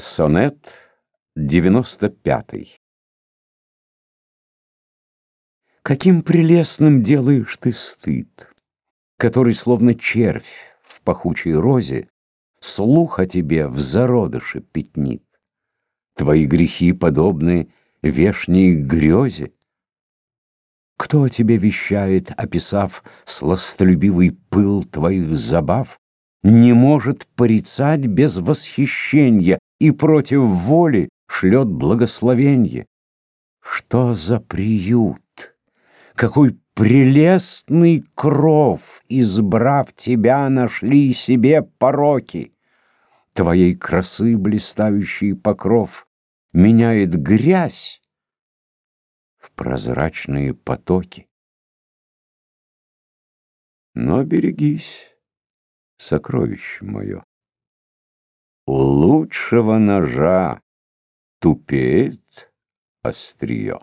Сонет 95 Каким прелестным делаешь ты стыд, Который, словно червь в пахучей розе, Слух о тебе в зародыше пятнит. Твои грехи подобны вешней грезе. Кто о тебе вещает, описав Сластолюбивый пыл твоих забав, Не может порицать без восхищения и против воли шлет благословенье. Что за приют? Какой прелестный кров, избрав тебя, нашли себе пороки. Твоей красы блистающий покров меняет грязь в прозрачные потоки. Но берегись, сокровище мое. Лучшего ножа тупеет острие.